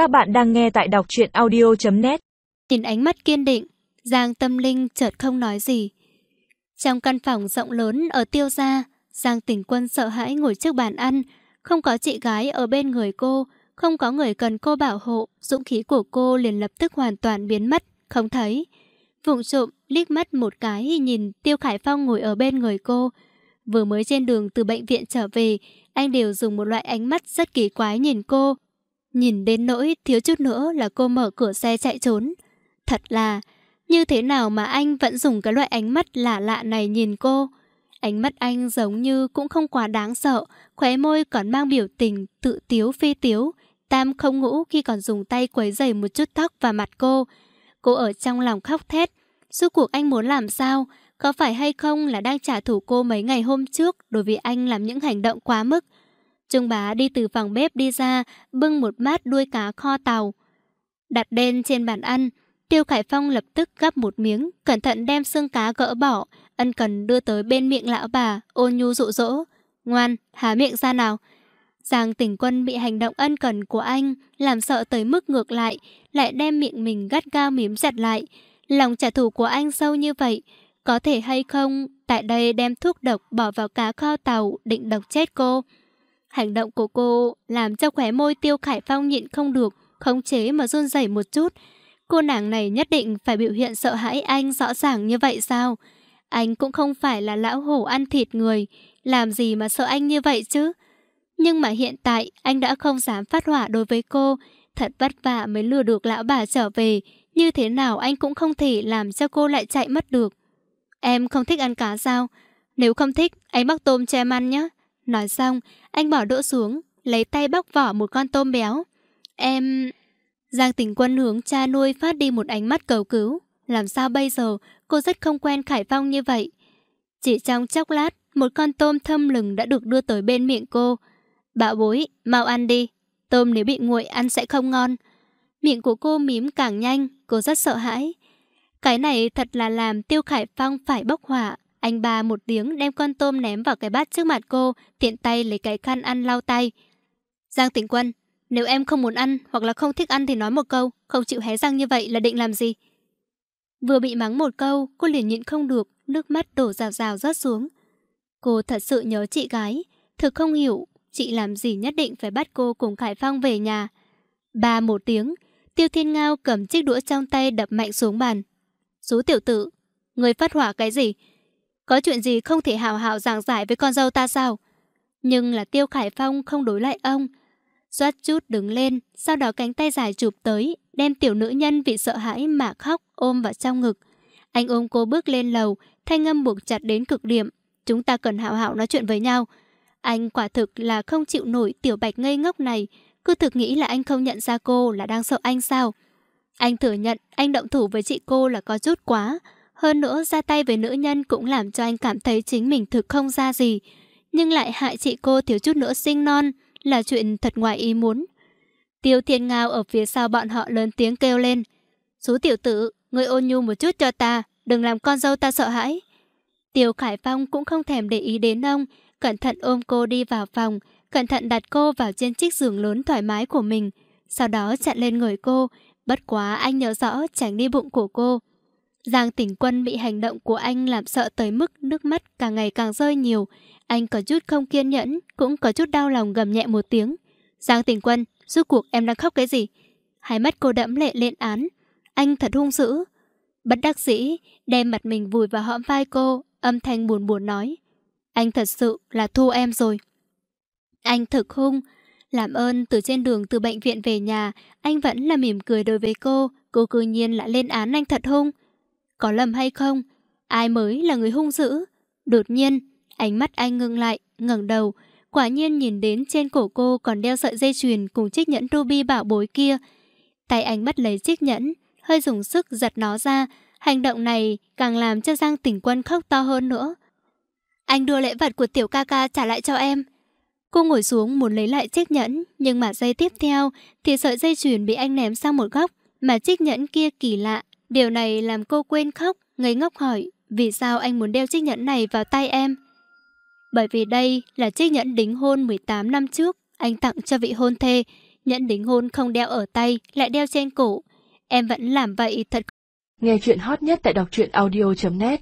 Các bạn đang nghe tại đọc truyện audio.net Nhìn ánh mắt kiên định, Giang tâm linh chợt không nói gì. Trong căn phòng rộng lớn ở tiêu gia, Giang tỉnh quân sợ hãi ngồi trước bàn ăn, không có chị gái ở bên người cô, không có người cần cô bảo hộ, dũng khí của cô liền lập tức hoàn toàn biến mất, không thấy. Vụng trộm, liếc mắt một cái nhìn Tiêu Khải Phong ngồi ở bên người cô. Vừa mới trên đường từ bệnh viện trở về, anh đều dùng một loại ánh mắt rất kỳ quái nhìn cô. Nhìn đến nỗi thiếu chút nữa là cô mở cửa xe chạy trốn. Thật là, như thế nào mà anh vẫn dùng cái loại ánh mắt lạ lạ này nhìn cô? Ánh mắt anh giống như cũng không quá đáng sợ, khóe môi còn mang biểu tình tự tiếu phi tiếu. Tam không ngủ khi còn dùng tay quấy dày một chút tóc và mặt cô. Cô ở trong lòng khóc thét. Suốt cuộc anh muốn làm sao? Có phải hay không là đang trả thù cô mấy ngày hôm trước đối với anh làm những hành động quá mức? Trương bá đi từ phòng bếp đi ra, bưng một bát đuôi cá kho tàu. Đặt đen trên bàn ăn, Tiêu Khải Phong lập tức gắp một miếng, cẩn thận đem xương cá gỡ bỏ, ân cần đưa tới bên miệng lão bà, ôn nhu dụ dỗ. Ngoan, há miệng ra nào. Giang tỉnh quân bị hành động ân cần của anh, làm sợ tới mức ngược lại, lại đem miệng mình gắt gao miếm chặt lại. Lòng trả thù của anh sâu như vậy, có thể hay không, tại đây đem thuốc độc bỏ vào cá kho tàu, định độc chết cô. Hành động của cô làm cho khóe môi tiêu khải phong nhịn không được, khống chế mà run rẩy một chút. Cô nàng này nhất định phải biểu hiện sợ hãi anh rõ ràng như vậy sao? Anh cũng không phải là lão hổ ăn thịt người, làm gì mà sợ anh như vậy chứ? Nhưng mà hiện tại anh đã không dám phát hỏa đối với cô, thật vất vả mới lừa được lão bà trở về, như thế nào anh cũng không thể làm cho cô lại chạy mất được. Em không thích ăn cá sao? Nếu không thích, anh bắt tôm cho em ăn nhé. Nói xong, anh bỏ đũa xuống, lấy tay bóc vỏ một con tôm béo. Em... Giang tỉnh quân hướng cha nuôi phát đi một ánh mắt cầu cứu. Làm sao bây giờ, cô rất không quen Khải Phong như vậy. Chỉ trong chốc lát, một con tôm thâm lừng đã được đưa tới bên miệng cô. Bạo bối, mau ăn đi. Tôm nếu bị nguội ăn sẽ không ngon. Miệng của cô mím càng nhanh, cô rất sợ hãi. Cái này thật là làm Tiêu Khải Phong phải bốc hỏa. Anh ba một tiếng đem con tôm ném vào cái bát trước mặt cô, tiện tay lấy cái khăn ăn lau tay. Giang Tĩnh Quân, nếu em không muốn ăn hoặc là không thích ăn thì nói một câu, không chịu hé răng như vậy là định làm gì? Vừa bị mắng một câu, cô liền nhịn không được, nước mắt đổ rào rào rớt xuống. Cô thật sự nhớ chị gái, thực không hiểu chị làm gì nhất định phải bắt cô cùng Khải Phong về nhà. Ba một tiếng, Tiêu Thiên Ngao cầm chiếc đũa trong tay đập mạnh xuống bàn. Sú tiểu tử, người phát hỏa cái gì? Có chuyện gì không thể hào hào giảng giải với con dâu ta sao? Nhưng là Tiêu Khải Phong không đối lại ông. Doát chút đứng lên, sau đó cánh tay dài chụp tới, đem tiểu nữ nhân vì sợ hãi mà khóc ôm vào trong ngực. Anh ôm cô bước lên lầu, thanh âm buộc chặt đến cực điểm. Chúng ta cần hào hào nói chuyện với nhau. Anh quả thực là không chịu nổi tiểu bạch ngây ngốc này. Cứ thực nghĩ là anh không nhận ra cô là đang sợ anh sao? Anh thừa nhận anh động thủ với chị cô là có chút quá. Hơn nữa ra tay với nữ nhân cũng làm cho anh cảm thấy chính mình thực không ra gì. Nhưng lại hại chị cô thiếu chút nữa sinh non là chuyện thật ngoài ý muốn. Tiêu thiên ngao ở phía sau bọn họ lớn tiếng kêu lên. Số tiểu tử, người ôn nhu một chút cho ta, đừng làm con dâu ta sợ hãi. Tiêu Khải Phong cũng không thèm để ý đến ông, cẩn thận ôm cô đi vào phòng, cẩn thận đặt cô vào trên chiếc giường lớn thoải mái của mình. Sau đó chặn lên người cô, bất quá anh nhớ rõ tránh đi bụng của cô. Giang tỉnh quân bị hành động của anh làm sợ tới mức nước mắt càng ngày càng rơi nhiều. Anh có chút không kiên nhẫn, cũng có chút đau lòng gầm nhẹ một tiếng. Giang tỉnh quân, rốt cuộc em đang khóc cái gì? Hai mắt cô đẫm lệ lên án. Anh thật hung dữ. Bất đắc dĩ, đem mặt mình vùi vào hõm vai cô, âm thanh buồn buồn nói. Anh thật sự là thu em rồi. Anh thực hung. Làm ơn từ trên đường từ bệnh viện về nhà, anh vẫn là mỉm cười đối với cô. Cô cư nhiên lại lên án anh thật hung. Có lầm hay không? Ai mới là người hung dữ? Đột nhiên, ánh mắt anh ngưng lại, ngẩng đầu. Quả nhiên nhìn đến trên cổ cô còn đeo sợi dây chuyền cùng chiếc nhẫn ruby bảo bối kia. Tay anh bắt lấy chiếc nhẫn, hơi dùng sức giật nó ra. Hành động này càng làm cho Giang tỉnh quân khóc to hơn nữa. Anh đưa lễ vật của tiểu ca ca trả lại cho em. Cô ngồi xuống muốn lấy lại chiếc nhẫn, nhưng mà giây tiếp theo thì sợi dây chuyền bị anh ném sang một góc, mà chiếc nhẫn kia kỳ lạ. Điều này làm cô quên khóc, ngây ngốc hỏi, vì sao anh muốn đeo chiếc nhẫn này vào tay em? Bởi vì đây là chiếc nhẫn đính hôn 18 năm trước, anh tặng cho vị hôn thê, Nhẫn đính hôn không đeo ở tay, lại đeo trên cổ. Em vẫn làm vậy thật. Nghe chuyện hot nhất tại đọc truyện audio.net